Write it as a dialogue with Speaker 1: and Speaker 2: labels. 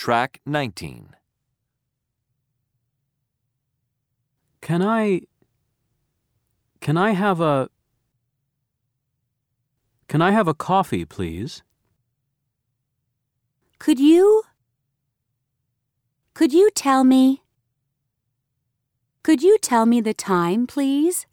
Speaker 1: Track 19.
Speaker 2: Can I. Can I have a. Can I have a coffee, please?
Speaker 3: Could you? Could you tell me? Could you tell me the time, please?